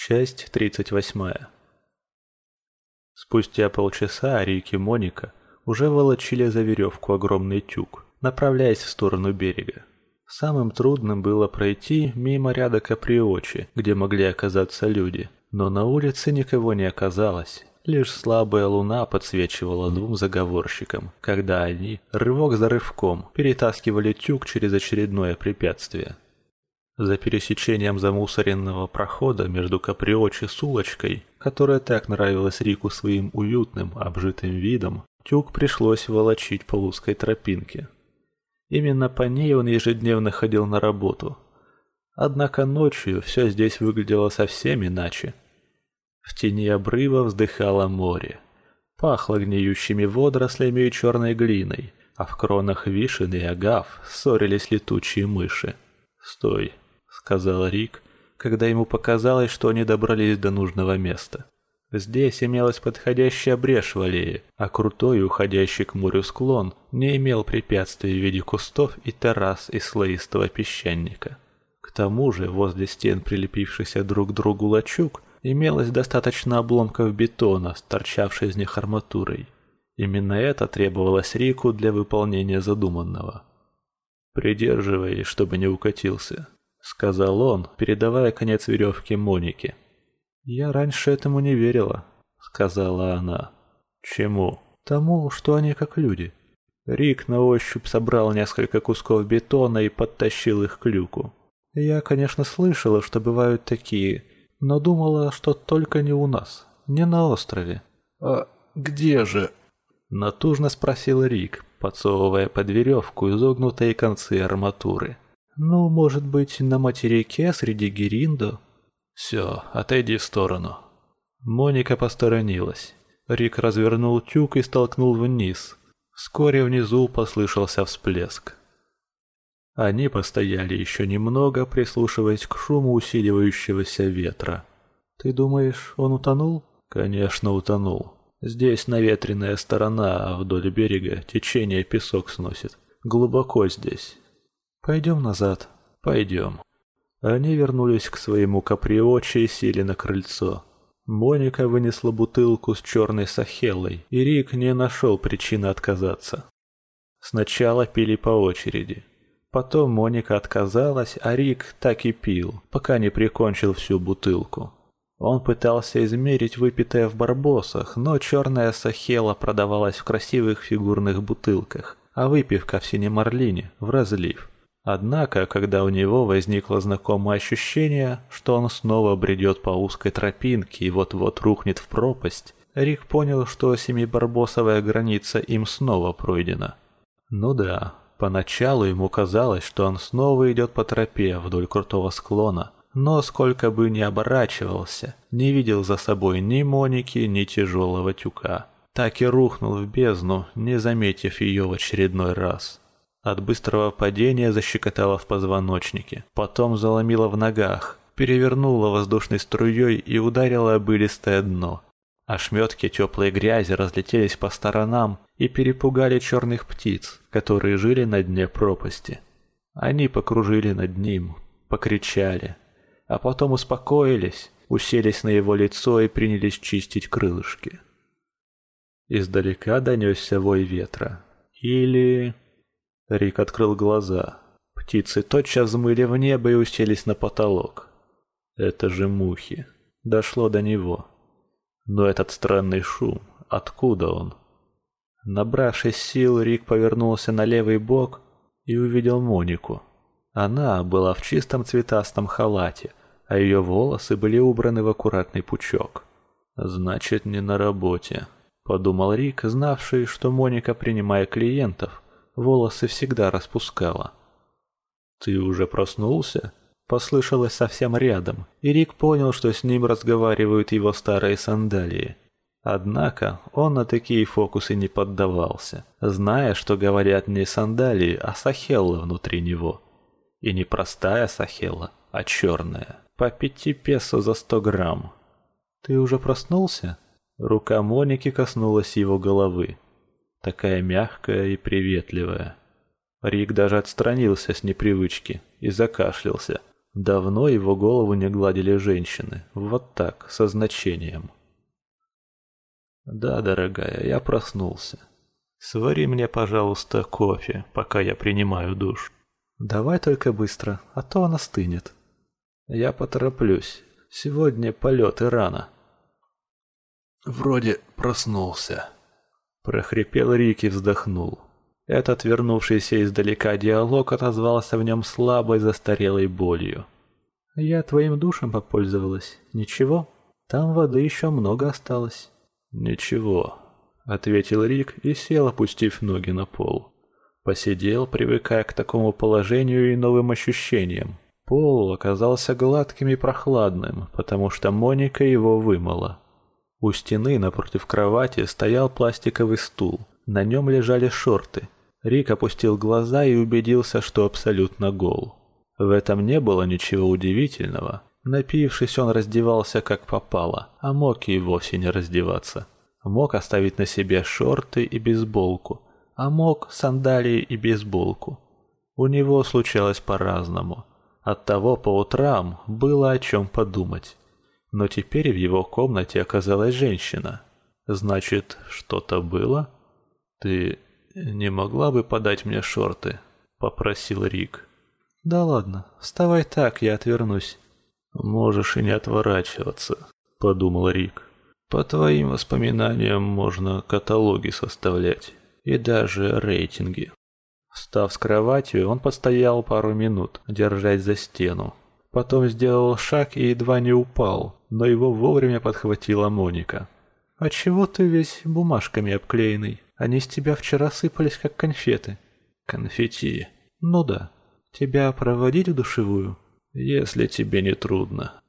Часть 38. Спустя полчаса Рик и Моника уже волочили за веревку огромный тюк, направляясь в сторону берега. Самым трудным было пройти мимо ряда каприочи, где могли оказаться люди, но на улице никого не оказалось. Лишь слабая луна подсвечивала двум заговорщикам, когда они, рывок за рывком, перетаскивали тюк через очередное препятствие. За пересечением замусоренного прохода между Каприочи с улочкой, которая так нравилась Рику своим уютным, обжитым видом, тюк пришлось волочить по узкой тропинке. Именно по ней он ежедневно ходил на работу. Однако ночью все здесь выглядело совсем иначе. В тени обрыва вздыхало море. Пахло гниющими водорослями и черной глиной, а в кронах вишен и агав ссорились летучие мыши. «Стой!» Сказал Рик, когда ему показалось, что они добрались до нужного места. Здесь имелась подходящая брешь в аллее, а крутой, уходящий к морю склон, не имел препятствий в виде кустов и террас из слоистого песчаника. К тому же, возле стен, прилепившихся друг к другу лачуг, имелось достаточно обломков бетона, торчавшей из них арматурой. Именно это требовалось Рику для выполнения задуманного. «Придерживай, чтобы не укатился», сказал он, передавая конец веревки Монике. «Я раньше этому не верила», — сказала она. «Чему?» «Тому, что они как люди». Рик на ощупь собрал несколько кусков бетона и подтащил их к люку. «Я, конечно, слышала, что бывают такие, но думала, что только не у нас, не на острове». «А где же?» — натужно спросил Рик, подсовывая под веревку изогнутые концы арматуры. Ну, может быть, на материке среди гериндо? Все, отойди в сторону. Моника посторонилась. Рик развернул тюк и столкнул вниз. Вскоре внизу послышался всплеск. Они постояли еще немного, прислушиваясь к шуму усиливающегося ветра. «Ты думаешь, он утонул?» «Конечно, утонул. Здесь наветренная сторона, а вдоль берега течение песок сносит. Глубоко здесь. «Пойдем назад». «Пойдем». Они вернулись к своему каприоче и сели на крыльцо. Моника вынесла бутылку с черной сахелой, и Рик не нашел причины отказаться. Сначала пили по очереди. Потом Моника отказалась, а Рик так и пил, пока не прикончил всю бутылку. Он пытался измерить выпитое в барбосах, но черная сахела продавалась в красивых фигурных бутылках, а выпивка в синемарлине – в разлив. Однако, когда у него возникло знакомое ощущение, что он снова бредет по узкой тропинке и вот-вот рухнет в пропасть, Рик понял, что семибарбосовая граница им снова пройдена. Ну да, поначалу ему казалось, что он снова идет по тропе вдоль крутого склона, но сколько бы ни оборачивался, не видел за собой ни Моники, ни тяжелого тюка. Так и рухнул в бездну, не заметив ее в очередной раз. От быстрого падения защекотало в позвоночнике, потом заломило в ногах, перевернуло воздушной струей и ударило об илистое дно. Ошметки теплой грязи разлетелись по сторонам и перепугали черных птиц, которые жили на дне пропасти. Они покружили над ним, покричали, а потом успокоились, уселись на его лицо и принялись чистить крылышки. Издалека донесся вой ветра. Или... Рик открыл глаза. Птицы тотчас взмыли в небо и уселись на потолок. Это же мухи. Дошло до него. Но этот странный шум, откуда он? Набравшись сил, Рик повернулся на левый бок и увидел Монику. Она была в чистом цветастом халате, а ее волосы были убраны в аккуратный пучок. «Значит, не на работе», — подумал Рик, знавший, что Моника, принимая клиентов, волосы всегда распускала. «Ты уже проснулся?» Послышалось совсем рядом, и Рик понял, что с ним разговаривают его старые сандалии. Однако он на такие фокусы не поддавался, зная, что говорят не сандалии, а сахелла внутри него. И не простая сахелла, а черная. По пяти песо за сто грамм. «Ты уже проснулся?» Рука Моники коснулась его головы такая мягкая и приветливая. Рик даже отстранился с непривычки и закашлялся. Давно его голову не гладили женщины. Вот так, со значением. Да, дорогая, я проснулся. Свари мне, пожалуйста, кофе, пока я принимаю душ. Давай только быстро, а то она стынет. Я потороплюсь. Сегодня полеты рано. Вроде проснулся. Прохрипел Рик и вздохнул. Этот вернувшийся издалека диалог отозвался в нем слабой застарелой болью. «Я твоим душем попользовалась. Ничего? Там воды еще много осталось». «Ничего», — ответил Рик и сел, опустив ноги на пол. Посидел, привыкая к такому положению и новым ощущениям. Пол оказался гладким и прохладным, потому что Моника его вымыла. У стены напротив кровати стоял пластиковый стул. На нем лежали шорты. Рик опустил глаза и убедился, что абсолютно гол. В этом не было ничего удивительного. Напившись, он раздевался как попало, а мог и вовсе не раздеваться. Мог оставить на себе шорты и бейсболку, а мог сандалии и бейсболку. У него случалось по-разному. Оттого по утрам было о чем подумать. Но теперь в его комнате оказалась женщина. Значит, что-то было? Ты не могла бы подать мне шорты? Попросил Рик. Да ладно, вставай так, я отвернусь. Можешь и не отворачиваться, подумал Рик. По твоим воспоминаниям можно каталоги составлять и даже рейтинги. Встав с кровати, он постоял пару минут, держась за стену. Потом сделал шаг и едва не упал, но его вовремя подхватила Моника. «А чего ты весь бумажками обклеенный? Они с тебя вчера сыпались, как конфеты». «Конфетти?» «Ну да. Тебя проводить в душевую?» «Если тебе не трудно».